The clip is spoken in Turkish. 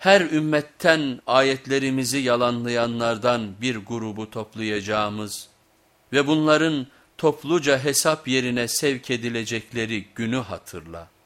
her ümmetten ayetlerimizi yalanlayanlardan bir grubu toplayacağımız ve bunların topluca hesap yerine sevk edilecekleri günü hatırla.''